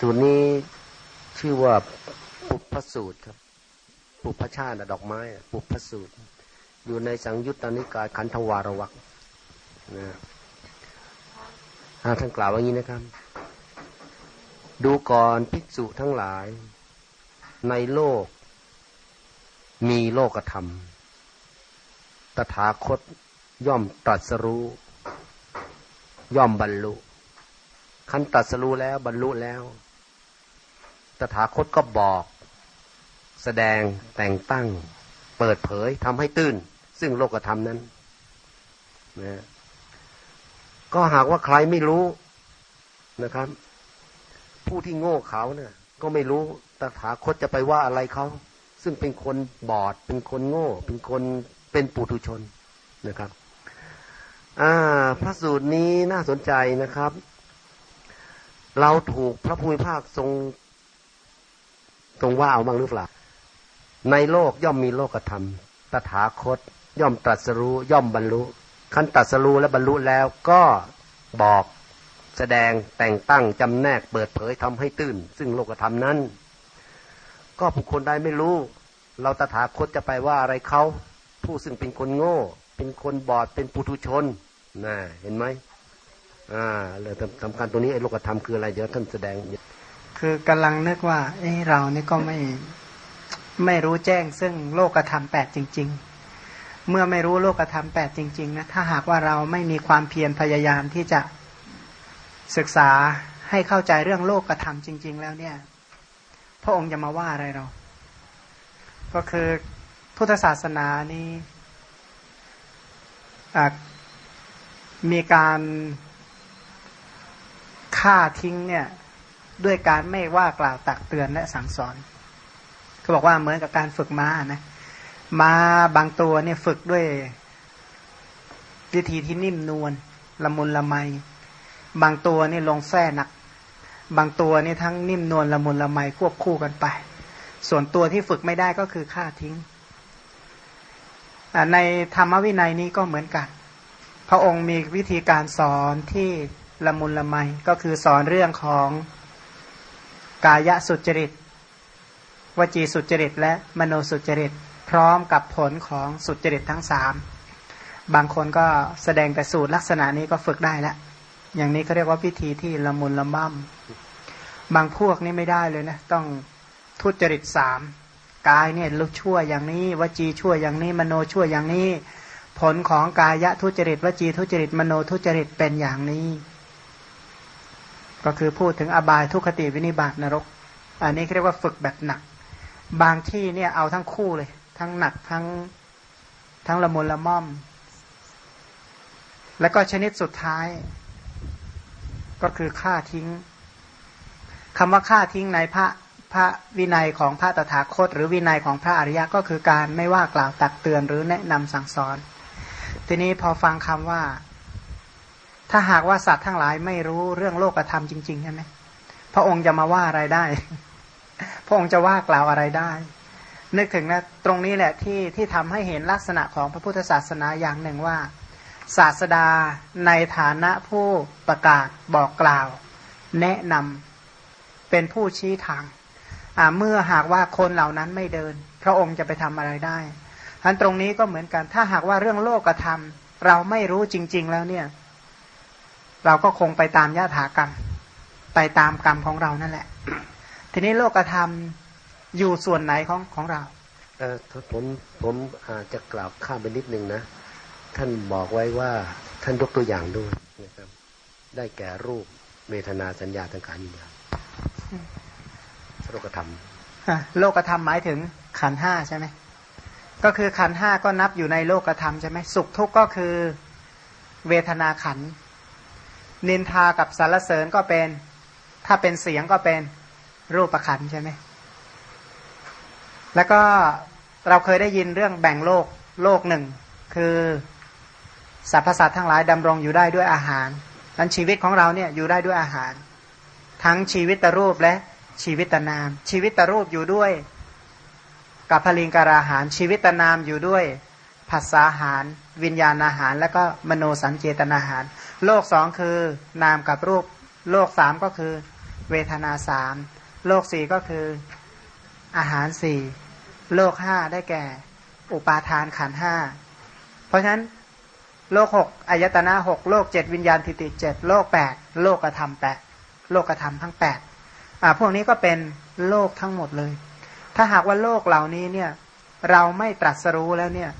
ตัวนี้ชื่อว่าปุพพสูตรครับ ปุพพชาติดอกไม้ปุพพสูตร อยู่ในสังยุตตานิกายขันธวารวักนะท่านกล่าวว่างี้นะครับ ดูก่อนภิกษุทั้งหลาย ในโลก มีโลกธรรม ตถาคตย่อมตรัสรู้ ย่อมบรรลุ คันตรัสรู้แล้วบรรลุแล้ว ตถาคตก็บอก แสดงแต่งตั้ง เปิดเผยทำให้ตื้นซึ่งโลกธรรมนั้นนะก็หากว่าใครไม่รู้นะครับ ผู้ที่โง่เขาเนี่ย ก็ไม่รู้ตถาคตจะไปว่าอะไรเขาซึ่งเป็นคนบอด เป็นคนโง่ เป็นคนเป็นปุถุชนนะครับ อ่าพระสูตรนี้น่าสนใจนะครับ เราถูกพระภูมิภาคทรง ทรงว่าเอาบ้างหรือเปล่า ในโลกย่อมมีโลกธรรม ตถาคต ย่อมตรัสรู้ ย่อมบรรลุ ขั้นตรัสรู้และบรรลุแล้วก็บอกแสดงแต่งตั้งจำแนกเปิดเผยทำให้ตื้นซึ่งโลกธรรมนั้น ก็ผู้คนใดไม่รู้ เราตถาคตจะไปว่าอะไรเขา ผู้ซึ่งเป็นคนโง่ เป็นคนบอดเป็นปุถุชนนะเห็นไหม อ่าเลยสำคัญตัวนี้ไอ้โลกธรรมคืออะไรเดี๋ยวท่านแสดง คือกำลังนึกว่าเอ้เรานี่ก็ไม่ไม่รู้แจ้ง ซึ่งโลกธรรมแปดจริง ๆ เมื่อไม่รู้โลกธรรมแปดจริงๆนะถ้าหากว่าเราไม่มีความเพียรพยายามที่จะศึกษาให้เข้าใจเรื่องโลกธรรมจริง ๆ แล้วเนี่ย พระองค์จะมาว่าอะไรเรา ก็คือพุทธศาสนานี้มีการ ฆ่าทิ้งเนี่ยด้วยการไม่ว่ากล่าวตักเตือนและสั่งสอนเขาบอกว่าเหมือนกับการฝึกม้านะม้าบางตัวเนี่ยฝึกด้วยวิธีที่นิ่มนวลละมุนละไม บางตัวนี่ลงแส้หนัก บางตัวนี่ทั้งนิ่มนวลละมุนละไมควบคู่กันไป ส่วนตัวที่ฝึกไม่ได้ก็คือฆ่าทิ้ง ในธรรมวินัยนี้ก็เหมือนกัน พระองค์มีวิธีการสอนที่ ละมุนละไมก็คือสอนเรื่องของกายสุจริต วจีสุจริต และมโนสุจริต พร้อมกับผลของสุจริตทั้งสามบางคนก็แสดงแต่สูตรลักษณะนี้ก็ฝึกได้แล้วอย่างนี้เขาเรียกว่าพิธีที่ละมุนละม่ำบางพวกนี่ไม่ได้เลยนะต้องทุจริตสามกายเนี่ยลุชั่วอย่างนี้ วจีชั่วอย่างนี้ มโนชั่วอย่างนี้ ผลของกายะทุจริต วจีทุจริต มโนทุจริตเป็นอย่างนี้ ก็คือพูดถึงอบายทุคติวินิบาตนรก อันนี้เรียกว่าฝึกแบบหนัก บางที่เนี่ยเอาทั้งคู่เลย ทั้งหนักทั้งทั้งละมุนละม่อม แล้วก็ชนิดสุดท้าย ก็คือฆ่าทิ้งคำว่าฆ่าทิ้งในพระพระวินัยของพระตถาคต หรือวินัยของพระอริยะก็คือการไม่ว่ากล่าวตักเตือนหรือแนะนำสั่งสอน ทีนี้พอฟังคำว่า ถ้าหากว่าสัตว์ทั้งหลายไม่รู้เรื่องโลกธรรมจริงๆใช่ไหมพระองค์จะมาว่าอะไรได้ พระองค์จะว่ากล่าวอะไรได้ นึกถึงนะตรงนี้แหละที่ที่ทำให้เห็นลักษณะของพระพุทธศาสนาอย่างหนึ่งว่า ศาสดาในฐานะผู้ประกาศบอกกล่าว แนะนำเป็นผู้ชี้ทางเมื่อหากว่าคนเหล่านั้นไม่เดิน พระองค์จะไปทำอะไรได้ทันตรงนี้ก็เหมือนกัน ถ้าหากว่าเรื่องโลกธรรม เราไม่รู้จริง ๆ แล้วเนี่ย เราก็คงไปตามญาถากรรม ไปตามกรรมของเรานั่นแหละ ทีนี้โลกธรรมอยู่ส่วนไหนของของเราเออผมผมอาจจะกล่าวข้ามไปนิดนึงนะ ท่านบอกไว้ว่าท่านยกตัวอย่างด้วยนะครับ ได้แก่รูปเวทนาสัญญาทางการยินยาโลกธรรมโลกธรรมหมายถึงขันห้าใช่ไหมก็คือขันห้าก็นับอยู่ในโลกธรรมใช่ไหมสุขทุกข์ก็คือเวทนาขัน นินทากับสารเสริญก็เป็น ถ้าเป็นเสียงก็เป็นรูปประขันใช่ไหมแล้วก็เราเคยได้ยินเรื่องแบ่งโลกโลกหนึ่ง คือสรรพสัตว์ทั้งหลายดำรงอยู่ได้ด้วยอาหารนั้นชีวิตของเราเนี่ยอยู่ได้ด้วยอาหาร ทั้งชีวิตรูปและชีวิตนาม ชีวิตตรูปอยู่ด้วยกับพลิงการาหาร ชีวิตนามอยู่ด้วยภาษาหาร วิญญาณอาหาร แล้วก็มโนสัญเจตนาหาร โลกสองคือนามกับรูป โลกสามก็คือ เวทนาสามโลกสี่ก็คืออาหารสี่โลกห้าได้แก่ อุปาทานขันห้าเพราะฉะนั้นโลกหกอายตนะหกโลกเจ็ดวิญญาณทิฏฐิเจ็ดโลกแปดโลกธรรมแปดโลกธรรมทั้งแปดอ่าพวกนี้ก็เป็นโลกทั้งหมดเลย ถ้าหากว่าโลกเหล่านี้เนี่ย เราไม่ตรัสรู้แล้วเนี่ย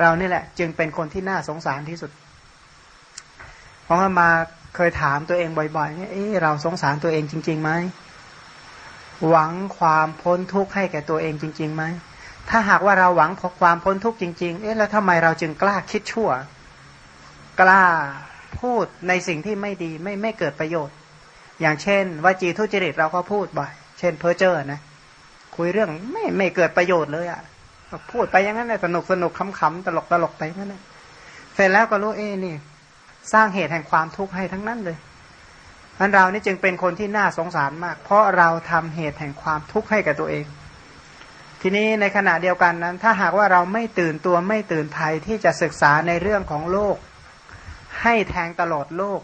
เรานี่แหละ จึงเป็นคนที่น่าสงสารที่สุด ราะว่ามาเคยถามตัวเองบ่อยๆเนี่ยเออเราสงสารตัวเองจริงๆไหมหวังความพ้นทุกข์ให้แก่ตัวเองจริงๆไหมถ้าหากว่าเราหวังพความพ้นทุกข์จริงๆ เอ๊ะแล้วทำไมเราจึงกล้าคิดชั่ว กล้าพูดในสิ่งที่ไม่ดีไม่ไม่เกิดประโยชน์ อย่างเช่นวจีทุจริตเราก็พูดบ่อย เช่นเพ้อเจ้อนะ คุยเรื่องไม่ไม่เกิดประโยชน์เลยอะ่ะ พูดไปอย่างนั้นเลยสนุกสนุกขำๆตลกตลกไปนั่นแหละเสร็จแล้วก็รู้เอ้นี่ สร้างเหตุแห่งความทุกข์ให้ทั้งนั้นเลยอันเรานี่จึงเป็นคนที่น่าสงสารมาก เพราะเราทำเหตุแห่งความทุกข์ให้กับตัวเอง ทีนี้ในขณะเดียวกันนั้น ถ้าหากว่าเราไม่ตื่นตัวไม่ตื่นภัยที่จะศึกษาในเรื่องของโลก ให้แทงตลอดโลก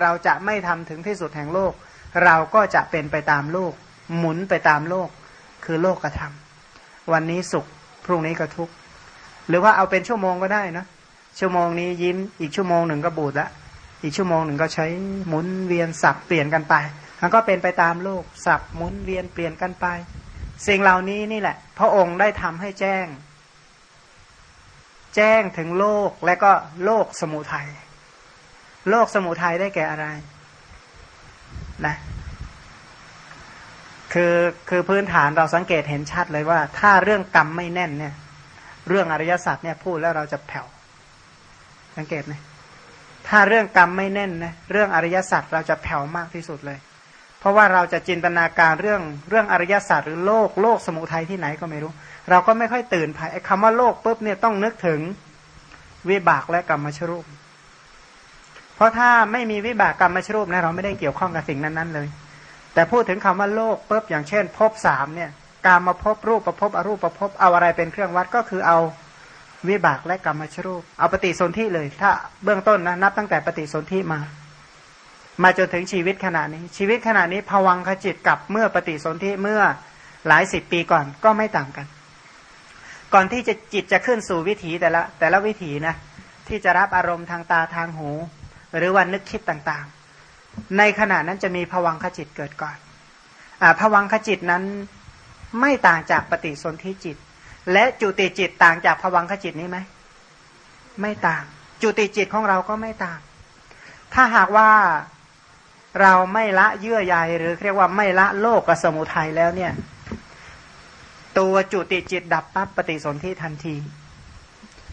เราจะไม่ทำถึงที่สุดแห่งโลก เราก็จะเป็นไปตามโลก หมุนไปตามโลก คือโลกกระทำวันนี้สุขพรุ่งนี้ก็ทุกข์หรือว่าเอาเป็นชั่วโมงก็ได้นะ ชั่วโมงนี้ยิ้ม อีกชั่วโมงหนึ่งก็บูดละ อีกชั่วโมงหนึ่งก็ใช้หมุนเวียนสับเปลี่ยนกันไปมันก็เป็นไปตามโลกสับหมุนเวียนเปลี่ยนกันไป สิ่งเหล่านี้นี่แหละ พระองค์ได้ทำให้แจ้ง แจ้งถึงโลกและก็โลกสมุทัยโลกสมุทัยได้แก่อะไรนะคือคือพื้นฐานเราสังเกตเห็นชัดเลยว่า ถ้าเรื่องกรรมไม่แน่นเนี่ย เรื่องอริยสัจเนี่ยพูดแล้วเราจะแผ่ว สังเกตไหมถ้าเรื่องกรรมไม่แน่นนะเรื่องอริยสัจเราจะแผ่วมากที่สุดเลย เพราะว่าเราจะจินตนาการเรื่องเรื่องอริยสตร์หรือโลกโลกสมุทัยที่ไหนก็ไม่รู้ เราก็ไม่ค่อยตื่นภายคำว่าโลกปุ๊บเนี่ยต้องนึกถึงวิบากและกรรมชรูป เพราะถ้าไม่มีวิบากกรรมชรูปนะเราไม่ได้เกี่ยวข้องกับสิ่งนั้นๆเลย แต่พูดถึงคำว่าโลกปุ๊บอย่างเช่น ภพสามเนี่ยการมาพบรูปประพบอรูปประพบเอาอะไรเป็นเครื่องวัดก็คือเอา วิบากและกรรมชรูป เอาปฏิสนธิเลย ถ้าเบื้องต้นนะนับตั้งแต่ปฏิสนธิมา มาจนถึงชีวิตขณะนี้ ชีวิตขณะนี้ผวังขจิตกับเมื่อปฏิสนธิเมื่อหลายสิบปีก่อนก็ไม่ต่างกัน ก่อนที่จะจิตจะขึ้นสู่วิถีแต่ละ แต่ละวิถีนะที่จะรับอารมณ์ทางตาทางหู หรือวันนึกคิดต่างๆ ในขณะนั้นจะมีผวังขจิตเกิดก่อนอผวังขจิตนั้นไม่ต่างจากปฏิสนธิจิต และจุติจิตต่างจากผวังขจิตนี้ไหมไม่ต่าง จุติจิตของเราก็ไม่ต่าง ถ้าหากว่าเราไม่ละเยื่อใยหรือเรียกว่าไม่ละโลกกับสมุทัยแล้วเนี่ย ตัวจุติจิตดับปั๊บปฏิสนธิทันที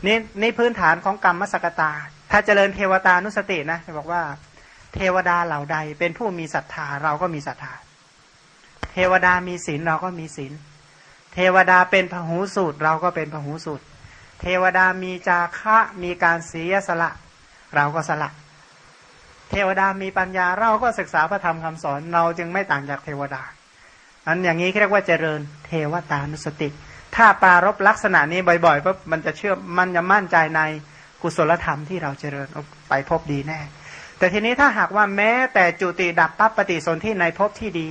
นี่นี่พื้นฐานของกรรมมสกตา ถ้าเจริญเทวตานุสตินะจะบอกว่า เทวดาเหล่าใดเป็นผู้มีศรัทธาเราก็มีศรัทธา เทวดามีศีลเราก็มีศีล เทวดาเป็นพหูสูตร เราก็เป็นพหูสูตร เทวดามีจาคะมีการเสียสละ เราก็สละ เทวดามีปัญญาเราก็ศึกษาพระธรรมคำสอน เราจึงไม่ต่างจากเทวดาอันอย่างนี้เรียกว่าเจริญเทวตานุสติ ถ้าปารบลักษณะนี้บ่อยๆปุ๊บมันจะเชื่อมันจะมั่นใจในกุศลธรรมที่เราเจริญไปพบดีแน่ แต่ทีนี้ถ้าหากว่าแม้แต่จุติดับปั๊บปฏิสนธิในพบที่ดี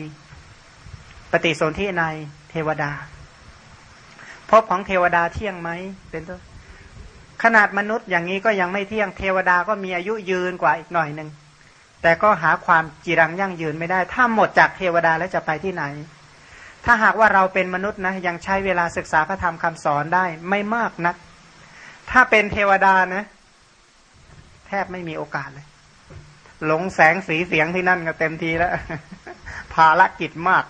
ปฏิสนธิในเทวดา พบของเทวดาเที่ยงไหมเป็นต้นขนาดมนุษย์อย่างนี้ก็ยังไม่เที่ยงเทวดาก็มีอายุยืนกว่าอีกหน่อยหนึ่งแต่ก็หาความจีรังยั่งยืนไม่ได้ ถ้าหมดจากเทวดาแล้วจะไปที่ไหน ถ้าหากว่าเราเป็นมนุษย์นะยังใช้เวลาศึกษาพระธรรมคำสอนได้ไม่มากนัก ถ้าเป็นเทวดานะ แทบไม่มีโอกาสเลย หลงแสงสีเสียงที่นั่นก็เต็มทีแล้วภารกิจมาก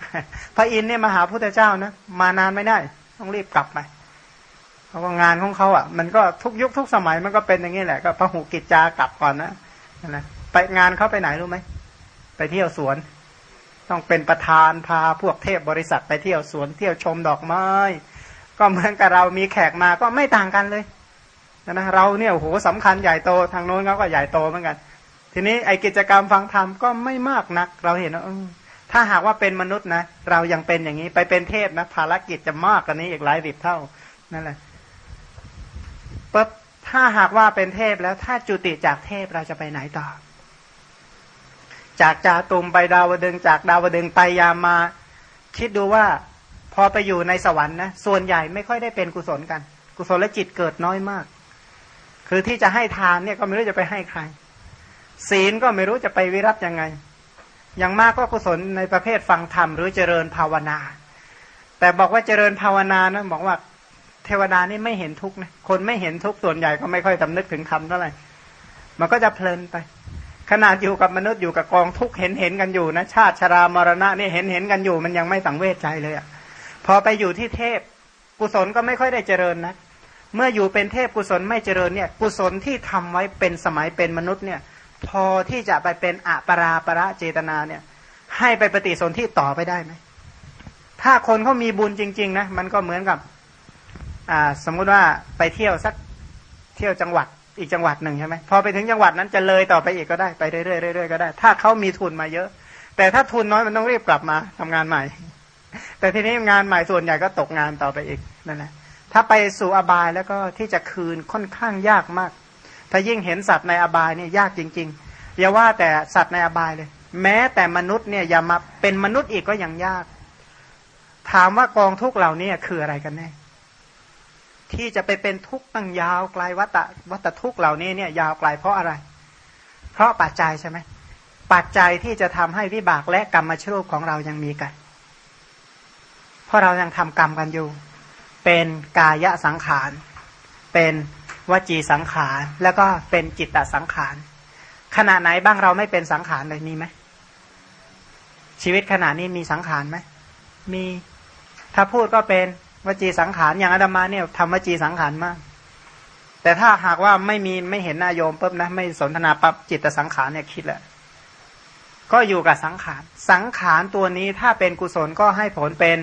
พระอินทร์เนี่ยมาหาพุทธเจ้านะ มานานไม่ได้ ต้องรีบกลับไปเพราะว่างานของเขาอะ มันก็ทุกยุคทุกสมัยมันก็เป็นอย่างนี้แหละ ก็พระหูกิจจากลับก่อนนะนะไปงานเขาไปไหนรู้ไหมไปเที่ยวสวน ต้องเป็นประธานพาพวกเทพบริษัทไปเที่ยวสวนเที่ยวชมดอกไม้ก็เหมือนกับเรามีแขกมาก็ไม่ต่างกันเลยนะเราเนี่ยโหสำคัญใหญ่โตทางโน้นเขาก็ใหญ่โตเหมือนกัน ทีนี้ไอกิจกรรมฟังธรรมก็ไม่มากนัก เราเห็นว่า ถ้าหากว่าเป็นมนุษย์นะเรายังเป็นอย่างนี้ไปเป็นเทพนะภารกิจจะมากกว่านี้อีกหลายสิบเท่านั่นแหละปุ๊บถ้าหากว่าเป็นเทพแล้วถ้าจุติจากเทพเราจะไปไหนต่อ จากจาตุมไปดาวดึงจากดาวดึงไปยามา คิดดูว่าพอไปอยู่ในสวรรค์นะส่วนใหญ่ไม่ค่อยได้เป็นกุศลกัน กุศลและจิตเกิดน้อยมาก คือที่จะให้ทานเนี่ยก็ไม่รู้จะไปให้ใคร ศีลก็ไม่รู้จะไปวิรัตยังไง อย่างมากก็กุศลในประเภทฟังธรรมหรือเจริญภาวนา แต่บอกว่าเจริญภาวนานะบอกว่าเทวดานี่ไม่เห็นทุกนะคนไม่เห็นทุกส่วนใหญ่ก็ไม่ค่อยสำนึกถึงธรรมเท่าไหร่มันก็จะเพลินไป ขนาดอยู่กับมนุษย์อยู่กับกองทุกเห็นเห็นกันอยู่นะชาติชรามรณะนี่เห็นเห็นกันอยู่ มันยังไม่สังเวชใจเลยอะ่ะพอไปอยู่ที่เทพกุศลก็ไม่ค่อยได้เจริญนะเมื่ออยู่เป็นเทพกุศลไม่เจริญเนี่ย กุศลที่ทำไว้เป็นสมัยเป็นมนุษย์เนี่ย พอที่จะไปเป็นอัปราประเจตนาเนี่ย ให้ไปปฏิสนธิต่อไปได้ไหมถ้าคนเขามีบุญจริง ๆ นะ มันก็เหมือนกับ อ่า สมมุติว่าไปเที่ยวสักเที่ยวจังหวัดอีกจังหวัดหนึ่งใช่ไหมพอไปถึงจังหวัดนั้นจะเลยต่อไปอีกก็ได้ไปเรื่อยๆก็ได้ ถ้าเขามีทุนมาเยอะ แต่ถ้าทุนน้อยมันต้องรีบกลับมาทำงานใหม่ แต่ทีนี้งานใหม่ส่วนใหญ่ก็ตกงานต่อไปอีกนั่นแหละถ้าไปสู่อบายแล้วก็ที่จะคืนค่อนข้างยากมาก ถ้ายิ่งเห็นสัตว์ในอบายเนี่ยยากจริงๆอย่าว่าแต่สัตว์ในอบายเลย แม้แต่มนุษย์เนี่ยอย่ามาเป็นมนุษย์อีกก็ยังยาก ถามว่ากองทุกเหล่านี้คืออะไรกันแน่ที่จะไปเป็นทุกข์ตั้งยาวไกลวัตวัตทุกเหล่านี้เนี่ยยาวไกลเพราะอะไร เพราะปัจจัยใช่ไหมปัจจัยที่จะทำให้วิบากและกรรมชรูปของเรายังมีกัน เพราะเรายังทำกรรมกันอยู่ เป็นกายสังขาร เป็น วจีสังขาร แล้วก็เป็นจิตตสังขาร ขณะไหนบ้างเราไม่เป็นสังขารเลยมีไหมชีวิตขณะนี้มีสังขารไหมมีถ้าพูดก็เป็นวจีสังขารอย่างอาดมาเนี่ยทำวจีสังขารมาก แต่ถ้าหากว่าไม่มีไม่เห็นนายโยมปุ๊บนะไม่สนทนาปั๊บจิตสังขารเนี่ยคิดแหละก็อยู่กับสังขาร สังขารตัวนี้ถ้าเป็นกุศลก็ให้ผลเป็น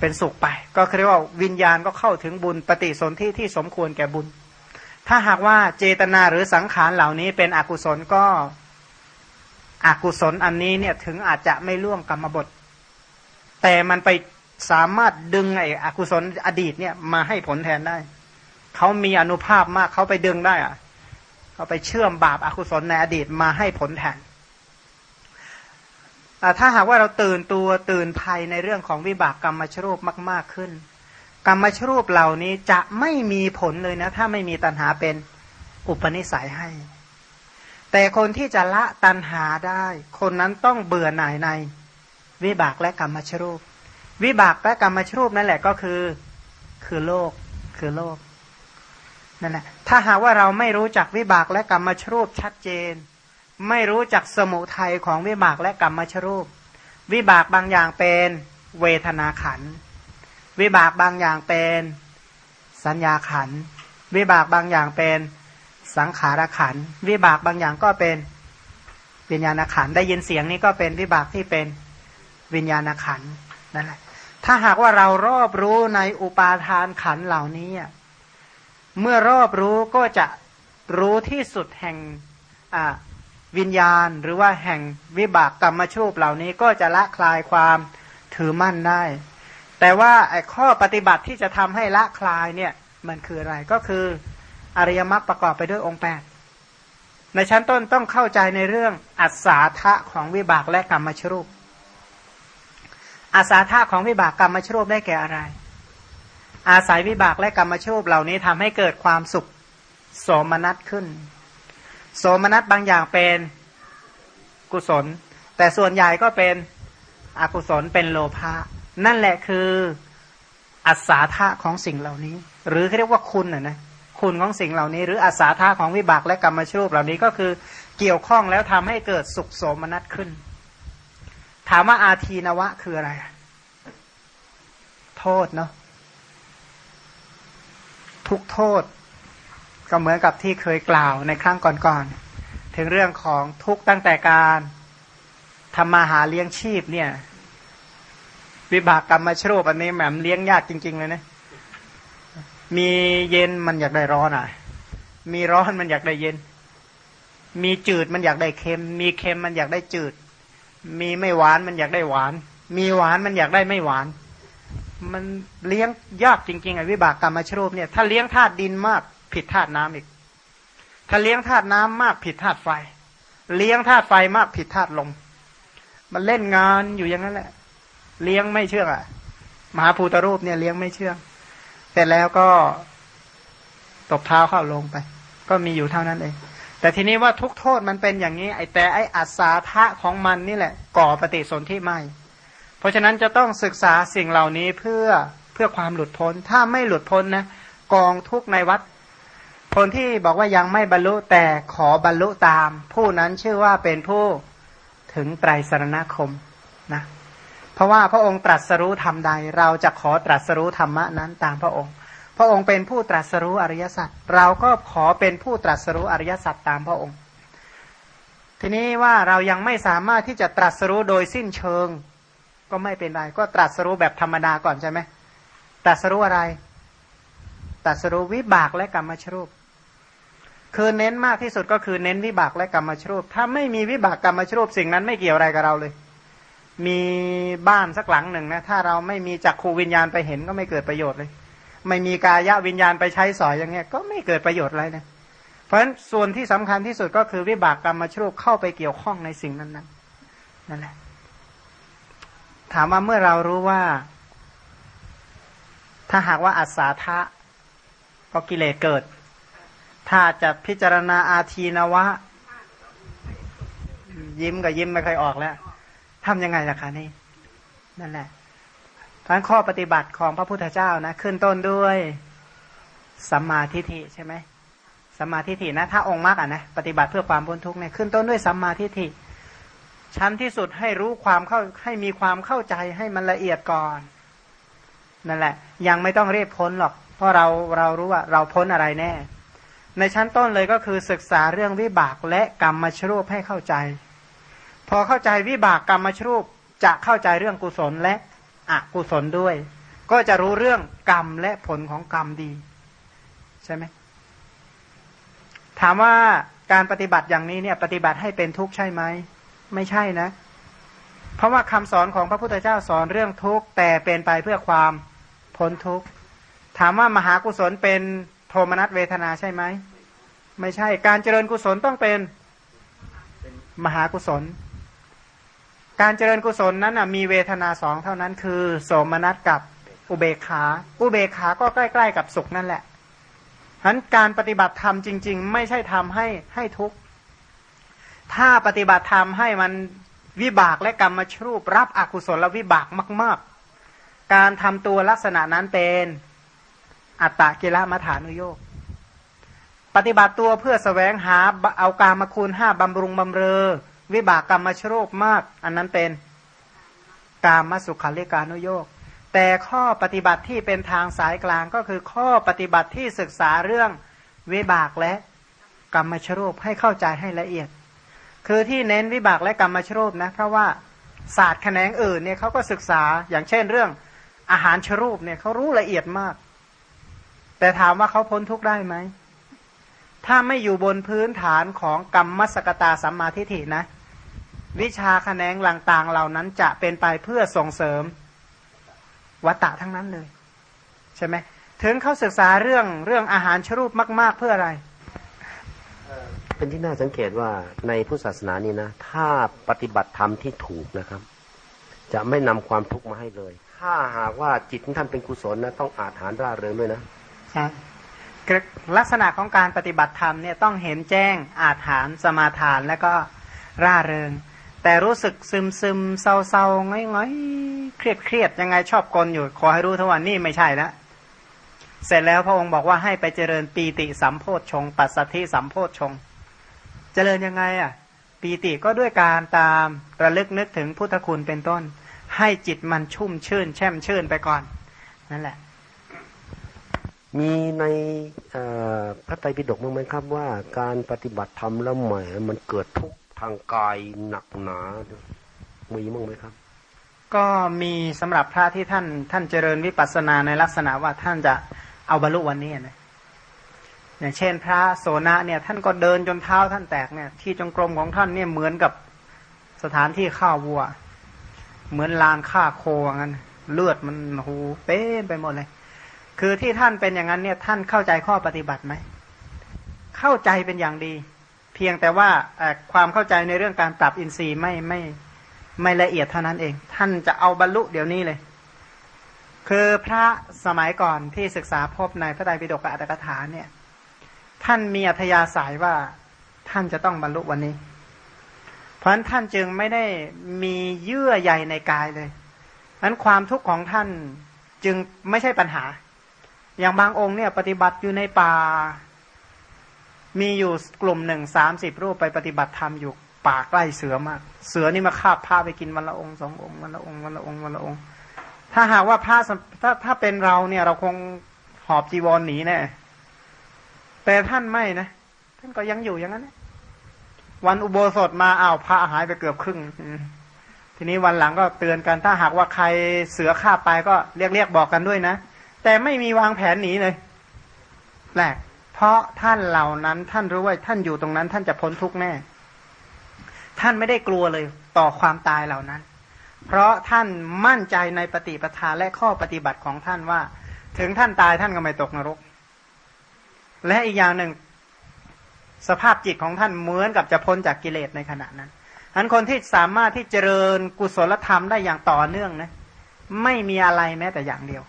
เป็นสุขไป ก็เรียกว่าวิญญาณก็เข้าถึงบุญปฏิสนธิที่สมควรแก่บุญ ถ้าหากว่าเจตนาหรือสังขารเหล่านี้เป็นอกุศลก็อกุศลอันนี้เนี่ยถึงอาจจะไม่ล่วงกรรมบท แต่มันไปสามารถดึงไอ้อกุศลอดีตเนี่ยมาให้ผลแทนได้ เขามีอนุภาพมากเขาไปดึงได้อะเขาไปเชื่อมบาปอากุศลในอดีตมาให้ผลแทน ถ้าหากว่าเราตื่นตัวตื่นภัยในเรื่องของวิบากกรรมชรูปมาก ๆขึ้น กรรมชรูปเหล่านี้จะไม่มีผลเลยนะ ถ้าไม่มีตัณหาเป็นอุปนิสัยให้ แต่คนที่จะละตัณหาได้ คนนั้นต้องเบื่อหน่ายใน วิบากและกรรมชรูป วิบากและกรรมชรูปนั่นแหละก็คือ คือโลกคือโลกนั่นแหละถ้าหากว่าเราไม่รู้จักวิบากและกรรมชรูปชัดเจน ไม่รู้จักสมุทัยของวิบากและกรรมชรูป วิบากบางอย่างเป็นเวทนาขัน วิบากบางอย่างเป็นสัญญาขัน วิบากบางอย่างเป็นสังขารขัน วิบากบางอย่างก็เป็นวิญญาณขัน ได้ยินเสียงนี้ก็เป็นวิบากที่เป็นวิญญาณขันนั่นแหละ ถ้าหากว่าเรารอบรู้ในอุปาทานขันเหล่านี้ เมื่อรอบรู้ก็จะรู้ที่สุดแห่ง วิญญาณ หรือว่าแห่งวิบากกรรมชูปเหล่านี้ก็จะละคลายความถือมั่นได้ แต่ว่าไอ้ข้อปฏิบัติที่จะทำให้ละคลายเนี่ยมันคืออะไรก็คืออริยมรรคประกอบไปด้วยองค์แปดในชั้นต้นต้องเข้าใจในเรื่องอัศาธะของวิบากและกรรมชรูปอาสาธาของวิบากกรรมชรูปได้แก่อะไร อาศัยวิบากและกรรมชรูปเหล่านี้ทำให้เกิดความสุข โสมนัสขึ้น โสมนัสบางอย่างเป็นกุศล แต่ส่วนใหญ่ก็เป็นอกุศลเป็นโลภะนั่นแหละคืออัศาธาของสิ่งเหล่านี้ หรือเรียกว่าคุณนะนะคุณของสิ่งเหล่านี้ หรืออัศาธาของวิบากและกรรมชูปเหล่านี้ก็คือเกี่ยวข้องแล้วทำให้เกิดสุขโสมนัสขึ้น ถามว่าอาทีนวะคืออะไร โทษเนาะทุกโทษ ก็เหมือนกับที่เคยกล่าวในครั้งก่อนๆ ถึงเรื่องของทุกตั้งแต่การทำมาหาเลี้ยงชีพเนี่ยวิบากกรรมมาชรูปอันนี้แหมเลี้ยงยากจริง ๆ เลยนะ มีเย็นมันอยากได้ร้อนอะ มีร้อนมันอยากได้เย็น มีจืดมันอยากได้เค็ม มีเค็มมันอยากได้จืด มีไม่หวานมันอยากได้หวาน มีหวานมันอยากได้ไม่หวาน มันเลี้ยงยากจริงๆไอ้วิบากกรรมมาชรูปเนี่ย ถ้าเลี้ยงธาตุดินมาก ผิดธาตุน้ำอีก ถ้าเลี้ยงธาตุน้ำมากผิดธาตุไฟ เลี้ยงธาตุไฟมากผิดธาตุลม มันเล่นงานอยู่อย่างนั้นแหละ เลี้ยงไม่เชื่องอะ มหาภูตรูปเนี่ยเลี้ยงไม่เชื่องแต่แล้วก็ตบเท้าเข้าลงไป ก็มีอยู่เท่านั้นเอง แต่ทีนี้ว่าทุกโทษมันเป็นอย่างนี้ ไอแต่ไออัศาทะของมันนี่แหละ ก่อปฏิสนธิไม่ เพราะฉะนั้นจะต้องศึกษาสิ่งเหล่านี้เพื่อเพื่อความหลุดพ้น ถ้าไม่หลุดพ้นนะกองทุกในวัด คนที่บอกว่ายังไม่บรรลุแต่ขอบรรลุตาม ผู้นั้นชื่อว่าเป็นผู้ถึงไตรสรณคมนะเพราะว่าพระองค์ตรัสรู้ธรรมใด เราจะขอตรัสรู้ธรรมะนั้นตามพระองค์ พระองค์เป็นผู้ตรัสรู้อริยสัจเราก็ขอเป็นผู้ตรัสรู้อริยสัจตามพระองค์ ทีนี้ว่าเรายังไม่สามารถที่จะตรัสรู้โดยสิ้นเชิง ก็ไม่เป็นไร ก็ตรัสรู้แบบธรรมดาก่อนใช่ไหมตรัสรู้อะไรตรัสรู้วิบากและกรรมชรูป คือเน้นมากที่สุดก็คือเน้นวิบากและกรรมชรูป ถ้าไม่มีวิบากกรรมชรูปสิ่งนั้นไม่เกี่ยวอะไรกับเราเลย มีบ้านสักหลังหนึ่งนะถ้าเราไม่มีจักขูวิญญาณไปเห็นก็ไม่เกิดประโยชน์เลย ไม่มีกายวิญญาณไปใช้สอยอย่างเงี้ยก็ไม่เกิดประโยชน์อะไรนะเพราะฉะนั้นส่วนที่สำคัญที่สุดก็คือวิบากกรรมชรูปเข้าไปเกี่ยวข้องในสิ่งนั้นนั้นนั่นแหละถามว่าเมื่อเรารู้ว่า ถ้าหากว่าอัศาทะก็กิเลสเกิด ถ้าจะพิจารณาอาทีนวะ ยิ้มกับยิ้มไม่เคยออกแล้วทำยังไงล่ะคะนี่นั่นแหละทั้งข้อปฏิบัติของพระพุทธเจ้านะ ขึ้นต้นด้วยสัมมาทิฏฐิใช่ไหมสัมมาทิฏฐินะ ถ้าองค์มรรคอะนะปฏิบัติเพื่อความพ้นทุกข์เนี่ยขึ้นต้นด้วยสัมมาทิฏฐิชั้นที่สุดให้รู้ความเข้าให้มีความเข้าใจให้มันละเอียดก่อนนั่นแหละ ยังไม่ต้องเรียกพ้นหรอก เพราะเราเรารู้ว่า เราพ้นอะไรแน่ ในชั้นต้นเลยก็คือศึกษาเรื่องวิบากและกรรมมชรูปให้เข้าใจ พอเข้าใจวิบากกรรมมชรูปจะเข้าใจเรื่องกุศลและอกุศลด้วย ก็จะรู้เรื่องกรรมและผลของกรรมดี ใช่ไหมถามว่าการปฏิบัติอย่างนี้เนี่ย ปฏิบัติให้เป็นทุกข์ใช่ไหมไม่ใช่นะ เพราะว่าคำสอนของพระพุทธเจ้าสอนเรื่องทุกข์แต่เป็นไปเพื่อความพ้นทุกข์ถามว่ามหากุศลเป็น โทมนัสเวทนาใช่ไหม ไม่ใช่การเจริญกุศลต้องเป็นมหากุศล การเจริญกุศลนั้นมีเวทนาสองเท่านั้นคือโสมนัสกับอุเบกขา อุเบกขาก็ใกล้ ๆ กับสุขนั่นแหละฉะนั้นการปฏิบัติธรรมจริง ๆ ไม่ใช่ทำให้ให้ทุกข์ ถ้าปฏิบัติธรรมให้มันวิบากและกรรมชรูปรับอกุศลและวิบากมาก ๆ การทำตัวลักษณะนั้นเป็น อัตตะกิลมัฐานุโยกปฏิบัติตัวเพื่อสแสวงหาเอากามาคุณห้าบำรุงบำเรอ วิบากกรรมชโรคมาก อันนั้นเป็นกามสุขาริการุโยกแต่ข้อปฏิบัติที่เป็นทางสายกลางก็คือข้อปฏิบัติที่ศึกษาเรื่องวิบากและกรรมชโรคให้เข้าใจให้ละเอียด คือที่เน้นวิบากและกรรมชโรคนะเพราะว่าศาสตร์แขนงอื่นเนี่ยเขาก็ศึกษาอย่างเช่นเรื่องอาหารชรูปเนี่ยเขารู้ละเอียดมาก แต่ถามว่าเขาพ้นทุกข์ได้ไหม ถ้าไม่อยู่บนพื้นฐานของกรรมมสกตาสัมมาทิฏฐินะ วิชาแขนงต่างๆเหล่านั้นจะเป็นไปเพื่อส่งเสริมวัตตะทั้งนั้นเลย ใช่ไหมถึงเขาศึกษาเรื่องเรื่องอาหารชรูปมาก ๆ เพื่ออะไร เป็นที่น่าสังเกตว่าในพุทธศาสนานี่นะ ถ้าปฏิบัติธรรมที่ถูกนะครับ จะไม่นำความทุกข์มาให้เลย ถ้าหากว่าจิตท่านเป็นกุศลนะต้องอาถานร่าเริงด้วยนะ ใช่ลักษณะของการปฏิบัติธรรมเนี่ยต้องเห็นแจ้งอาถานสมาทานแล้วก็ร่าเริง แต่รู้สึกซึมซึมเศร้าเศร้าง้อยง้อยเครียดเครียดยังไงชอบกลอยู่ ขอให้รู้ทั้งวันนี่ไม่ใช่นะเสร็จแล้วพระองค์บอกว่าให้ไปเจริญปีติสัมโพชง ปัสสัทธิสัมโพชง เจริญยังไงอะ ปีติก็ด้วยการตามระลึกนึกถึงพุทธคุณเป็นต้น ให้จิตมันชุ่มชื่น แช่มชื่นไปก่อน นั่นแหละ มีในพระไตรปิฎกมั้งไหมครับว่าการปฏิบัติธรรมแล้วใหม่มันเกิดทุกข์ทางกายหนักหนา มีมั้งไหมครับ ก็มีสำหรับพระที่ท่านท่านเจริญวิปัสสนาในลักษณะว่าท่านจะเอาบรรลุวันนี้นะอย่างเช่น พระโสนะเนี่ย ท่านก็เดินจนเท้าท่านแตกเนี่ยที่จงกรมของท่านเนี่ยเหมือนกับสถานที่ข้าววัว เหมือนลานฆ่าโคงั้น เลือดมันหูเป๊ะไปหมดเลย คือที่ท่านเป็นอย่างนั้นเนี่ยท่านเข้าใจข้อปฏิบัติไหม เข้าใจเป็นอย่างดี เพียงแต่ว่าความเข้าใจในเรื่องการปรับอินทรีย์ไม่ไม่ไม่ละเอียดเท่านั้นเอง ท่านจะเอาบรรลุเดี๋ยวนี้เลย คือพระสมัยก่อนที่ศึกษาพบในพระไตรปิฎกอัตถกถาเนี่ย ท่านมีอัธยาศัยว่าท่านจะต้องบรรลุวันนี้ เพราะฉะนั้นท่านจึงไม่ได้มีเยื่อใยในกายเลยนั้นความทุกข์ของท่านจึงไม่ใช่ปัญหา อย่างบางองค์เนี่ยปฏิบัติอยู่ในป่า มีอยู่กลุ่มหนึ่งสามสิบรูปไปปฏิบัติธรรมอยู่ป่าใกล้เสือมาก เสือนี่มาคาบผ้าไปกินวันละองค์สององค์วันละองค์วันละองค์วันละองค์ ถ้าหากว่าผ้าถ้าถ้าเป็นเราเนี่ย เราคงหอบจีวรหนีแน่แต่ท่านไม่นะท่านก็ยังอยู่อย่างนั้นวันอุโบสถมาอ้าวพระหายไปเกือบครึ่งทีนี้วันหลังก็เตือนกันถ้าหากว่าใครเสือฆ่าไปก็เรียกเรียกบอกกันด้วยนะ แต่ไม่มีวางแผนหนีเลยแปลกเพราะท่านเหล่านั้นท่านรู้ว่าท่านอยู่ตรงนั้นท่านจะพ้นทุกข์แน่ ท่านไม่ได้กลัวเลยต่อความตายเหล่านั้น เพราะท่านมั่นใจในปฏิปทาและข้อปฏิบัติของท่านว่า ถึงท่านตายท่านก็ไม่ตกนรก และอีกอย่างหนึ่ง สภาพจิตของท่านเหมือนกับจะพ้นจากกิเลสในขณะนั้นอันคนที่สามารถที่เจริญกุศลธรรมได้อย่างต่อเนื่องนะไม่มีอะไรแม้แต่อย่างเดียว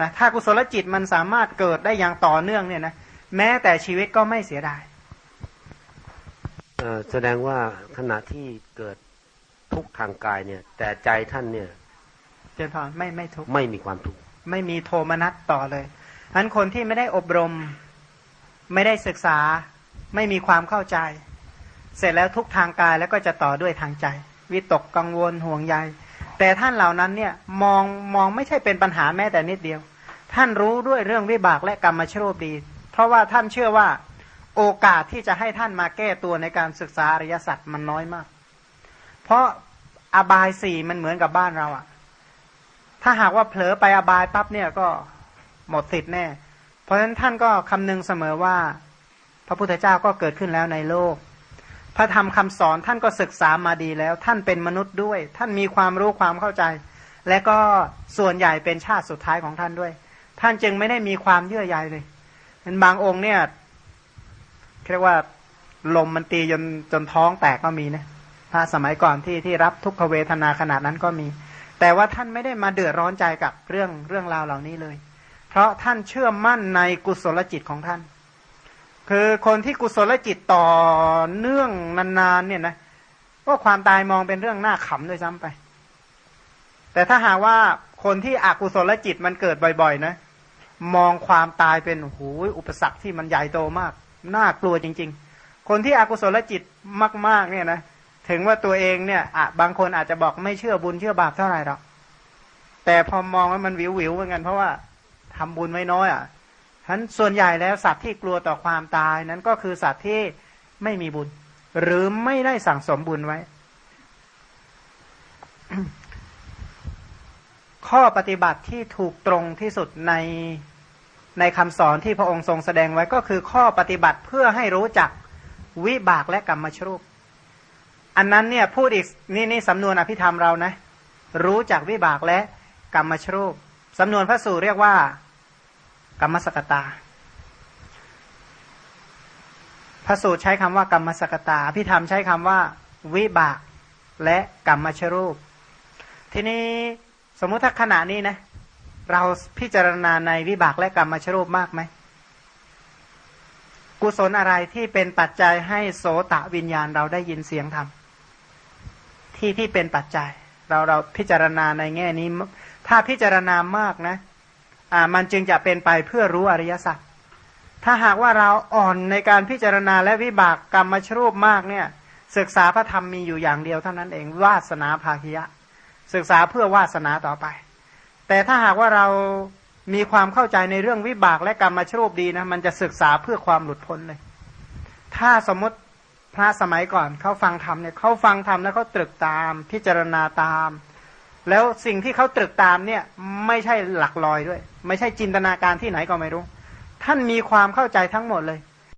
นะถ้ากุศลจิตมันสามารถเกิดได้อย่างต่อเนื่องเนี่ยนะแม้แต่ชีวิตก็ไม่เสียดายแสดงว่าขณะที่เกิดทุกข์ทางกายเนี่ย แต่ใจท่านเนี่ยเจนพรไม่ไม่ทุกข์ไม่มีความทุกข์ไม่มีโทมนัสต่อเลยอันคนที่ไม่ได้อบรม ไม่ได้ศึกษา ไม่มีความเข้าใจ เสร็จแล้วทุกทางกายแล้วก็จะต่อด้วยทางใจ วิตกกังวลห่วงใย แต่ท่านเหล่านั้นเนี่ยมองมองไม่ใช่เป็นปัญหาแม้แต่นิดเดียว ท่านรู้ด้วยเรื่องวิบากและกรรมชโรดี เพราะว่าท่านเชื่อว่าโอกาสที่จะให้ท่านมาแก้ตัวในการศึกษาอริยสัจมันน้อยมาก เพราะอบายสี่มันเหมือนกับบ้านเราอะถ้าหากว่าเผลอไปอบายปั๊บเนี่ยก็หมดสิทธิ์แน่ เพราะฉะนั้นท่านก็คำนึงเสมอว่า พระพุทธเจ้าก็เกิดขึ้นแล้วในโลก พระธรรมคำสอนท่านก็ศึกษามาดีแล้ว ท่านเป็นมนุษย์ด้วย ท่านมีความรู้ความเข้าใจ และก็ส่วนใหญ่เป็นชาติสุดท้ายของท่านด้วย ท่านจึงไม่ได้มีความเยื่อใยเลยเป็นบางองค์เนี่ยเรียกว่าลมมันตีจนจนท้องแตกก็มีนะพระสมัยก่อนที่ที่รับทุกขเวทนาขนาดนั้นก็มี แต่ว่าท่านไม่ได้มาเดือดร้อนใจกับเรื่องเรื่องราวเหล่านี้เลย เพราะท่านเชื่อมั่นในกุศลจิตของท่าน คือคนที่กุศลจิตต่อเนื่องนานๆเนี่ยนะก็ความตายมองเป็นเรื่องน่าขำด้วยซ้ำไป แต่ถ้าหากว่าคนที่อกุศลจิตมันเกิดบ่อยๆนะมองความตายเป็นหูอุปสรรคที่มันใหญ่โตมาก น่ากลัวจริง ๆ คนที่อกุศลจิตมาก ๆ เนี่ยนะถึงว่าตัวเองเนี่ยอะบางคนอาจจะบอกไม่เชื่อบุญเชื่อบาปเท่าไหร่หรอกแต่พอมองว่ามันวิววิวเหมือนกันเพราะว่าทำบุญไม่น้อยอะ่ะ ฉะนั้นส่วนใหญ่แล้วสัตว์ที่กลัวต่อความตายนั้นก็คือสัตว์ที่ไม่มีบุญ หรือไม่ได้สั่งสมบุญไว้ ข้อปฏิบัติที่ถูกตรงที่สุดในในคำสอนที่พระองค์ทรงแสดงไว้ก็คือข้อปฏิบัติเพื่อให้รู้จักวิบากและกรรมชรูป อันนั้นเนี่ยพูดอีกนี่นี่สำนวนอภิธรรมเรานะ รู้จักวิบากและกรรมชรูปสำนวนพระสูตรเรียกว่า กรรมสกตาพระสูตรใช้คำว่ากรรมสกตาพิธรรมใช้คำว่า วิบากและกรรมชรูป ทีนี้สมมุติถ้าขณะนี้นะ เราพิจารณาในวิบากและกรรมชรูปมากไหมกุศลอะไรที่เป็นปัจจัยให้โสตะวิญญาณเราได้ยินเสียงธรรมที่ที่เป็นปัจจัย เราเราพิจารณาในแง่นี้ ถ้าพิจารณามากนะ อ่ามันจึงจะเป็นไปเพื่อรู้อริยสัจถ้าหากว่าเราอ่อนในการพิจารณาและวิบากกรรมชรูปมากเนี่ย ศึกษาพระธรรมมีอยู่อย่างเดียวเท่านั้นเองวาสนาภาคิยะ ศึกษาเพื่อวาสนาต่อไป แต่ถ้าหากว่าเรามีความเข้าใจในเรื่องวิบากและกรรมชรูปดีนะมันจะศึกษาเพื่อความหลุดพ้นเลย ถ้าสมมติพระสมัยก่อนเขาฟังธรรมเนี่ยเขาฟังธรรมแล้วเขาตรึกตามพิจารณาตาม แล้วสิ่งที่เขาตรึกตามเนี่ยไม่ใช่หลักลอยด้วย ไม่ใช่จินตนาการที่ไหนก็ไม่รู้ ท่านมีความเข้าใจทั้งหมดเลย